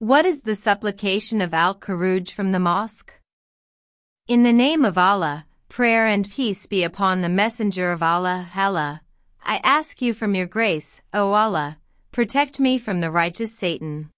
What is the supplication of Al Karuj from the mosque? In the name of Allah, prayer and peace be upon the messenger of Allah, Allah. I ask you from your grace, O Allah, protect me from the righteous Satan.